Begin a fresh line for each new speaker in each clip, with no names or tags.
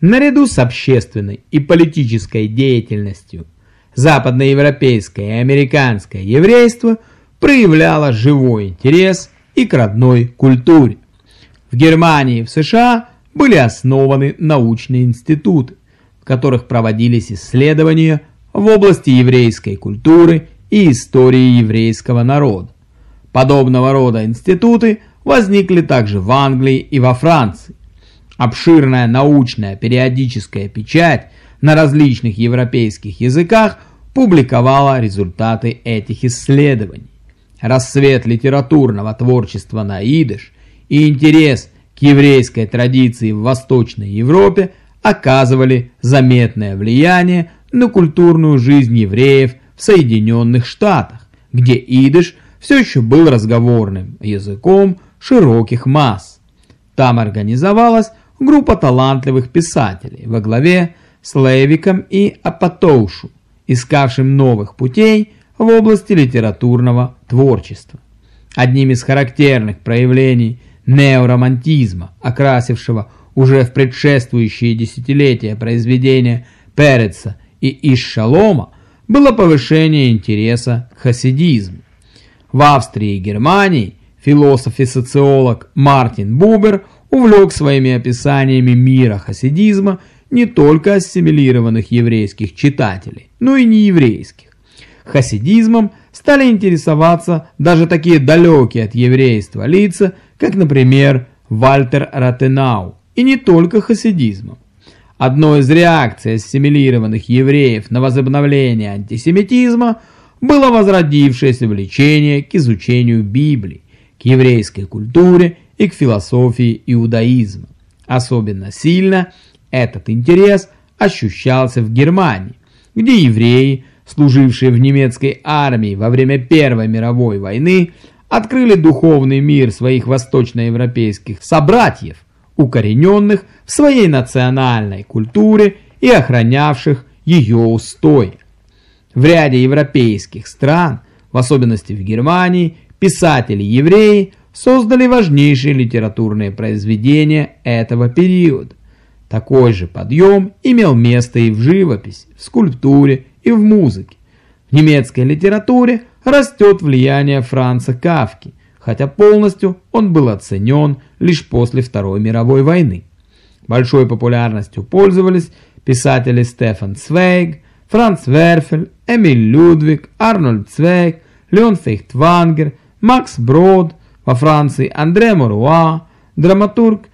Наряду с общественной и политической деятельностью западноевропейское и американское еврейство проявляло живой интерес и к родной культуре. В Германии и в США были основаны научные институты, в которых проводились исследования в области еврейской культуры и истории еврейского народа. Подобного рода институты возникли также в Англии и во Франции. Обширная научная периодическая печать на различных европейских языках публиковала результаты этих исследований. Рассвет литературного творчества на идыш и интерес к еврейской традиции в Восточной Европе оказывали заметное влияние на культурную жизнь евреев в Соединенных Штатах, где идыш все еще был разговорным языком широких масс. Там организовалась группа талантливых писателей во главе с Левиком и Апатоушу, искавшим новых путей в области литературного творчества. Одним из характерных проявлений неоромантизма, окрасившего уже в предшествующие десятилетия произведения Переца и Ишшалома, было повышение интереса к хасидизму. В Австрии и Германии философ и социолог Мартин Бубер увлек своими описаниями мира хасидизма не только ассимилированных еврейских читателей, но и нееврейских. Хасидизмом стали интересоваться даже такие далекие от еврейства лица, как, например, Вальтер Ратенау, и не только хасидизмом. Одной из реакций ассимилированных евреев на возобновление антисемитизма было возродившееся влечение к изучению Библии, к еврейской культуре и к философии иудаизма. Особенно сильно этот интерес ощущался в Германии, где евреи, служившие в немецкой армии во время Первой мировой войны, открыли духовный мир своих восточноевропейских собратьев, укорененных в своей национальной культуре и охранявших ее устои. В ряде европейских стран, в особенности в Германии, писатели-евреи создали важнейшие литературные произведения этого периода. Такой же подъем имел место и в живописи, в скульптуре и в музыке. В немецкой литературе растет влияние Франца Кавки, хотя полностью он был оценен лишь после Второй мировой войны. Большой популярностью пользовались писатели Стефан Цвейг, Франц Верфель, Эмиль Людвиг, Арнольд Цвейг, Леон Фейхтвангер, Макс Брод, во Франции Андре Моруа, драматург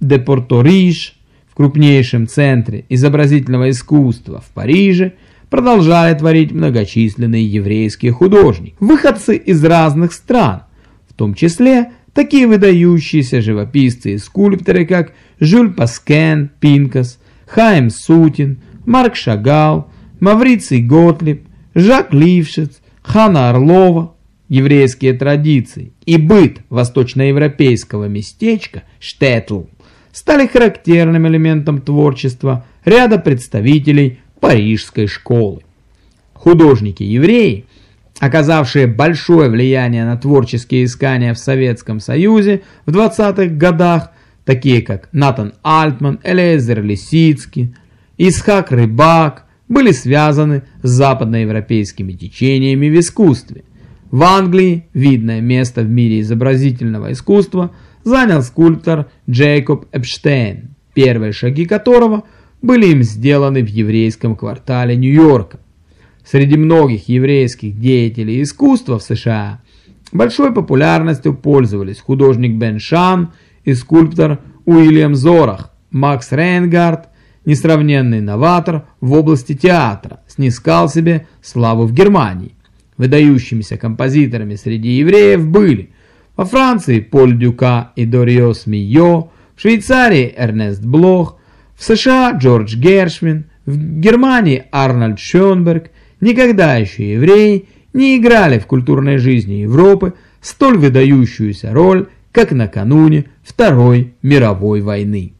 де Порториш в крупнейшем центре изобразительного искусства в Париже продолжали творить многочисленные еврейские художники, выходцы из разных стран, в том числе такие выдающиеся живописцы и скульпторы, как Жюль Паскен, Пинкас, Хайм Сутин, Марк Шагал, Мавриций Готлиб, Жак Лившиц, Хана Орлова, еврейские традиции и быт восточноевропейского местечка Штетл стали характерным элементом творчества ряда представителей парижской школы. Художники-евреи, оказавшие большое влияние на творческие искания в Советском Союзе в 20-х годах, такие как Натан Альтман, Элезер Лисицкий, Исхак Рыбак, были связаны с западноевропейскими течениями в искусстве. В Англии видное место в мире изобразительного искусства занял скульптор Джейкоб Эпштейн, первые шаги которого были им сделаны в еврейском квартале Нью-Йорка. Среди многих еврейских деятелей искусства в США большой популярностью пользовались художник Бен Шан и скульптор Уильям Зорах, Макс Рейнгард, несравненный новатор в области театра, снискал себе славу в Германии. Выдающимися композиторами среди евреев были во Франции Поль Дюка и Дориос Мийо, в Швейцарии Эрнест Блох, в США Джордж Гершвин, в Германии Арнольд Шönberg, никогда еще евреи не играли в культурной жизни Европы столь выдающуюся роль, как накануне Второй мировой войны.